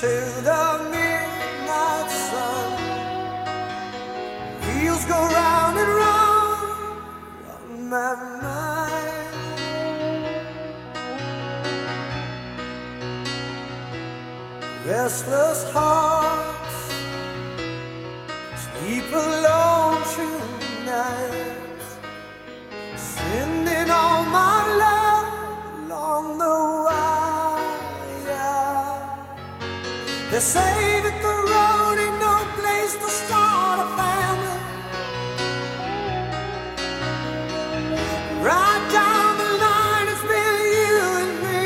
into the midnight sun. Wheels go round and round on my mind. Restless hearts sleep alone They say that the road ain't no place to start a family. Right down the line, it's been you and me.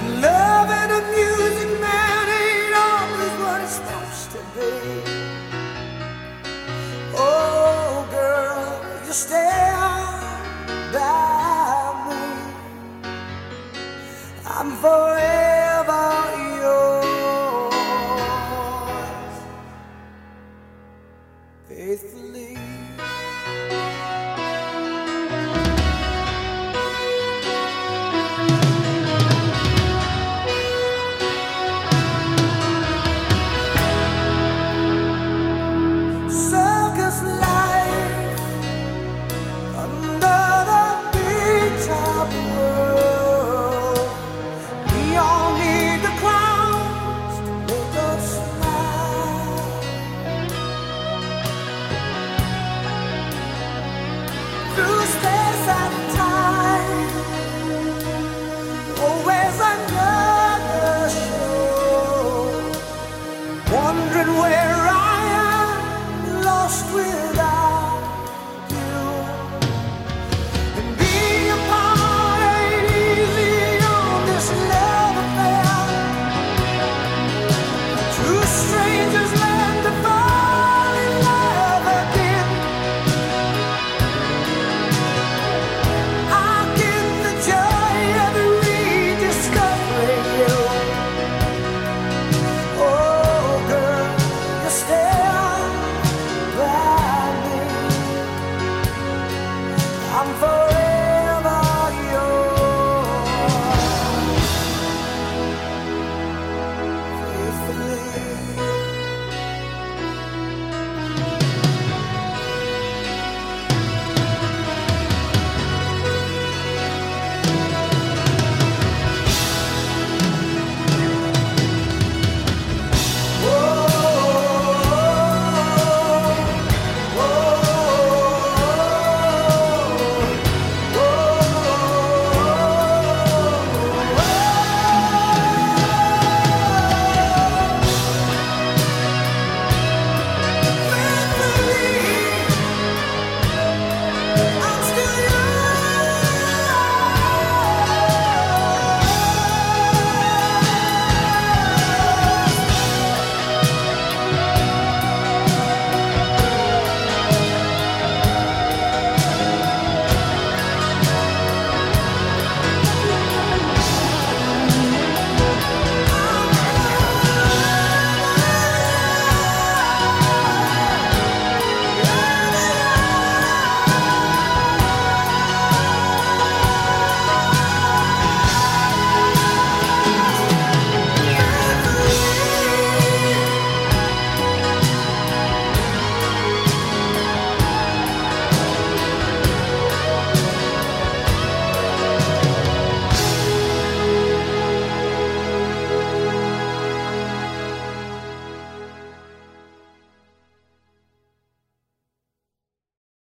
And love and a music man ain't always what it's supposed to be. Oh, girl, you stand by me. I'm forever faithfully.